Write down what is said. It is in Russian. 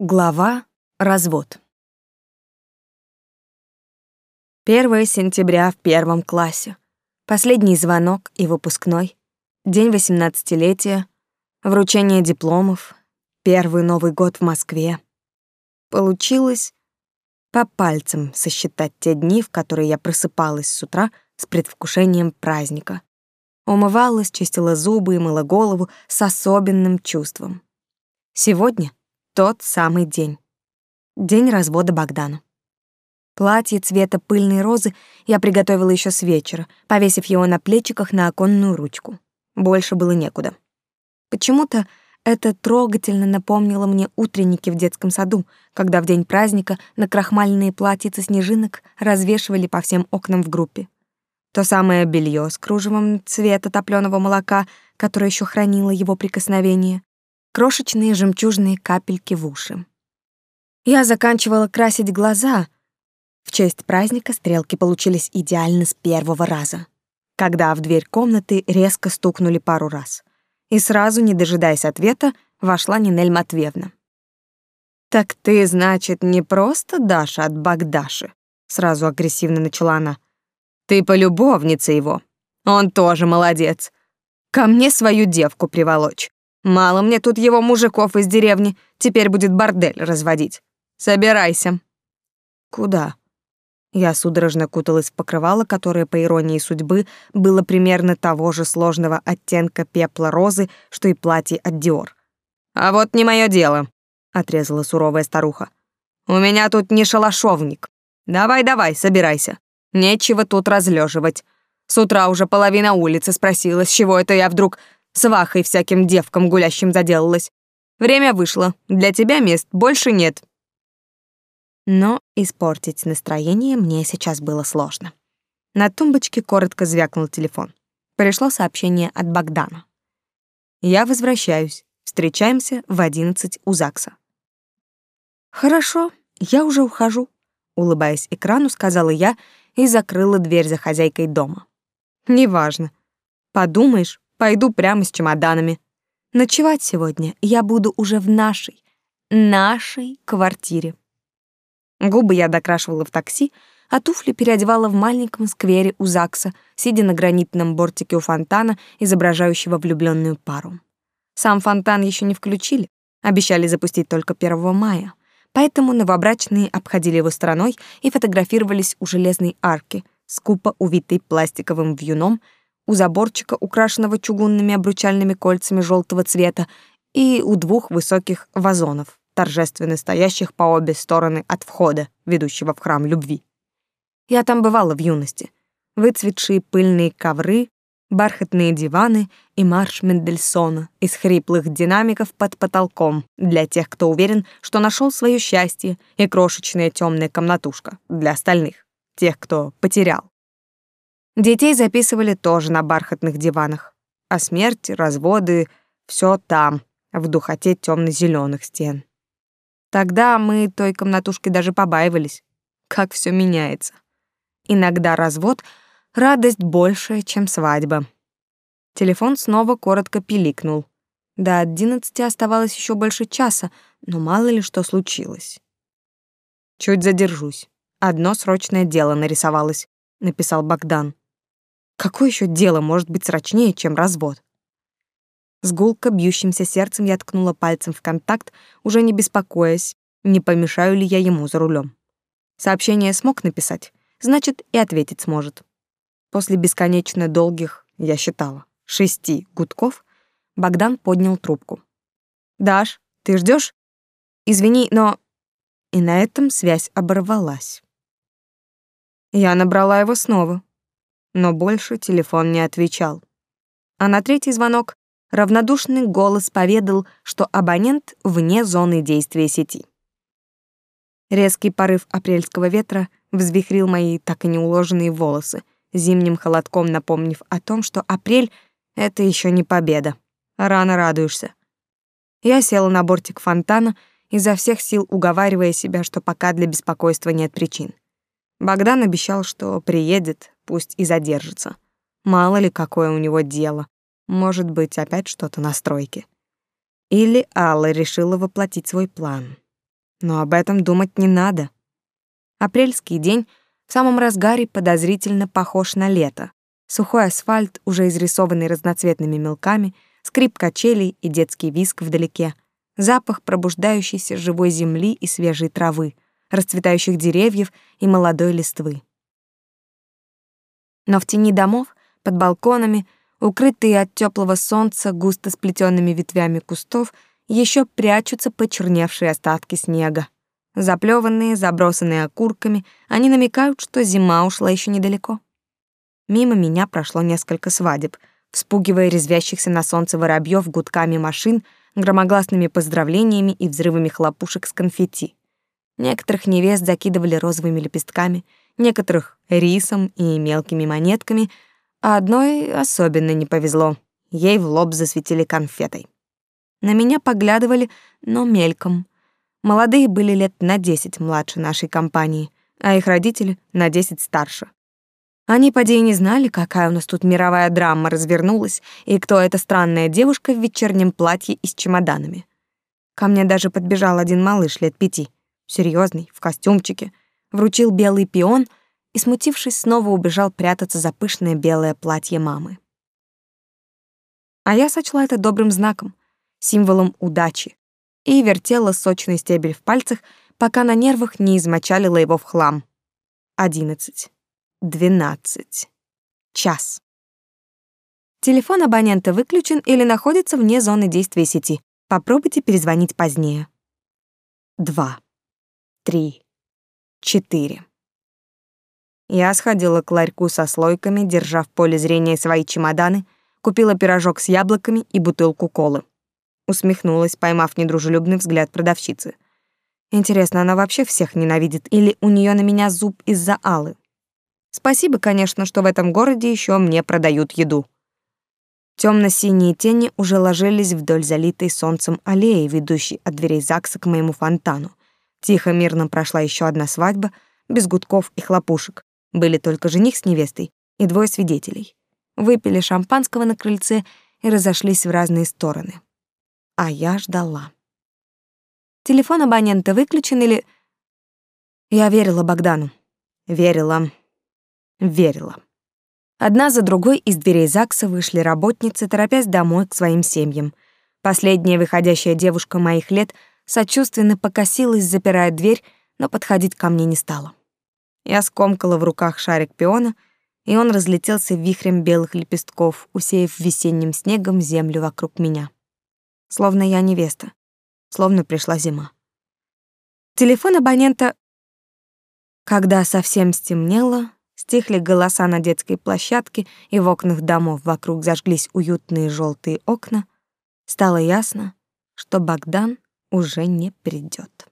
Глава «Развод». 1 сентября в первом классе. Последний звонок и выпускной. День восемнадцатилетия. Вручение дипломов. Первый Новый год в Москве. Получилось по пальцам сосчитать те дни, в которые я просыпалась с утра с предвкушением праздника. Умывалась, чистила зубы и мыла голову с особенным чувством. Сегодня тот самый день. День развода Богдана. Платье цвета пыльной розы я приготовила еще с вечера, повесив его на плечиках на оконную ручку. Больше было некуда. Почему-то это трогательно напомнило мне утренники в детском саду, когда в день праздника на крахмальные платьица снежинок развешивали по всем окнам в группе. То самое белье с кружевом цвета топлёного молока, которое еще хранило его прикосновение, крошечные жемчужные капельки в уши. Я заканчивала красить глаза. В честь праздника стрелки получились идеально с первого раза, когда в дверь комнаты резко стукнули пару раз. И сразу, не дожидаясь ответа, вошла Нинель Матвеевна. «Так ты, значит, не просто Даша от Багдаши?» Сразу агрессивно начала она. «Ты полюбовница его. Он тоже молодец. Ко мне свою девку приволочь. Мало мне тут его мужиков из деревни, теперь будет бордель разводить. Собирайся. Куда? Я судорожно куталась в покрывало, которое, по иронии судьбы, было примерно того же сложного оттенка пепла розы, что и платье от Диор. «А вот не мое дело», — отрезала суровая старуха. «У меня тут не шалашовник. Давай-давай, собирайся. Нечего тут разлеживать. С утра уже половина улицы спросила, с чего это я вдруг свахой всяким девкам гулящим заделалась. Время вышло, для тебя мест больше нет. Но испортить настроение мне сейчас было сложно. На тумбочке коротко звякнул телефон. Пришло сообщение от Богдана. «Я возвращаюсь. Встречаемся в одиннадцать у ЗАГСа». «Хорошо, я уже ухожу», — улыбаясь экрану, сказала я и закрыла дверь за хозяйкой дома. «Неважно. Подумаешь, Пойду прямо с чемоданами. Ночевать сегодня я буду уже в нашей, нашей квартире. Губы я докрашивала в такси, а туфли переодевала в маленьком сквере у ЗАГСа, сидя на гранитном бортике у фонтана, изображающего влюбленную пару. Сам фонтан еще не включили, обещали запустить только 1 мая. Поэтому новобрачные обходили его стороной и фотографировались у железной арки, скупо увитой пластиковым вьюном, у заборчика, украшенного чугунными обручальными кольцами желтого цвета, и у двух высоких вазонов, торжественно стоящих по обе стороны от входа, ведущего в храм любви. Я там бывала в юности. Выцветшие пыльные ковры, бархатные диваны и марш Мендельсона из хриплых динамиков под потолком для тех, кто уверен, что нашел свое счастье, и крошечная темная комнатушка для остальных, тех, кто потерял. Детей записывали тоже на бархатных диванах. А смерти, разводы — все там, в духоте темно зеленых стен. Тогда мы той комнатушки даже побаивались. Как все меняется. Иногда развод — радость большая, чем свадьба. Телефон снова коротко пиликнул. До одиннадцати оставалось еще больше часа, но мало ли что случилось. «Чуть задержусь. Одно срочное дело нарисовалось», — написал Богдан. Какое еще дело может быть срочнее, чем развод? С гулко бьющимся сердцем я ткнула пальцем в контакт, уже не беспокоясь, не помешаю ли я ему за рулем. Сообщение смог написать, значит, и ответить сможет. После бесконечно долгих, я считала, шести гудков, Богдан поднял трубку. «Даш, ты ждешь? Извини, но...» И на этом связь оборвалась. Я набрала его снова, но больше телефон не отвечал. А на третий звонок равнодушный голос поведал, что абонент вне зоны действия сети. Резкий порыв апрельского ветра взвихрил мои так и не уложенные волосы, зимним холодком напомнив о том, что апрель — это еще не победа. Рано радуешься. Я села на бортик фонтана, изо всех сил уговаривая себя, что пока для беспокойства нет причин. Богдан обещал, что приедет, пусть и задержится. Мало ли, какое у него дело. Может быть, опять что-то на стройке. Или Алла решила воплотить свой план. Но об этом думать не надо. Апрельский день в самом разгаре подозрительно похож на лето. Сухой асфальт, уже изрисованный разноцветными мелками, скрип качелей и детский виск вдалеке, запах пробуждающейся живой земли и свежей травы, расцветающих деревьев и молодой листвы. Но в тени домов, под балконами, укрытые от теплого солнца густо сплетенными ветвями кустов, еще прячутся почерневшие остатки снега. Заплеванные, забросанные окурками, они намекают, что зима ушла еще недалеко. Мимо меня прошло несколько свадеб, вспугивая резвящихся на солнце воробьев гудками машин, громогласными поздравлениями и взрывами хлопушек с конфетти. Некоторых невест закидывали розовыми лепестками, некоторых — рисом и мелкими монетками, а одной особенно не повезло. Ей в лоб засветили конфетой. На меня поглядывали, но мельком. Молодые были лет на десять младше нашей компании, а их родители — на десять старше. Они, поди, и не знали, какая у нас тут мировая драма развернулась, и кто эта странная девушка в вечернем платье и с чемоданами. Ко мне даже подбежал один малыш лет пяти, серьезный, в костюмчике, вручил белый пион и, смутившись, снова убежал прятаться за пышное белое платье мамы. А я сочла это добрым знаком символом удачи, и вертела сочный стебель в пальцах, пока на нервах не измочалила его в хлам. Одиннадцать. Двенадцать. Час. Телефон абонента выключен или находится вне зоны действия сети. Попробуйте перезвонить позднее. Два. Три. Четыре. Я сходила к ларьку со слойками, держа в поле зрения свои чемоданы, купила пирожок с яблоками и бутылку колы усмехнулась, поймав недружелюбный взгляд продавщицы. Интересно, она вообще всех ненавидит или у нее на меня зуб из-за Аллы? Спасибо, конечно, что в этом городе еще мне продают еду. Темно-синие тени уже ложились вдоль залитой солнцем аллеи, ведущей от дверей ЗАГСа к моему фонтану. Тихо, мирно прошла еще одна свадьба, без гудков и хлопушек. Были только жених с невестой и двое свидетелей. Выпили шампанского на крыльце и разошлись в разные стороны а я ждала. Телефон абонента выключен или... Я верила Богдану. Верила. Верила. Одна за другой из дверей ЗАГСа вышли работницы, торопясь домой к своим семьям. Последняя выходящая девушка моих лет сочувственно покосилась, запирая дверь, но подходить ко мне не стала. Я скомкала в руках шарик пиона, и он разлетелся вихрем белых лепестков, усеяв весенним снегом землю вокруг меня словно я невеста, словно пришла зима. Телефон абонента... Когда совсем стемнело, стихли голоса на детской площадке, и в окнах домов вокруг зажглись уютные желтые окна, стало ясно, что Богдан уже не придет.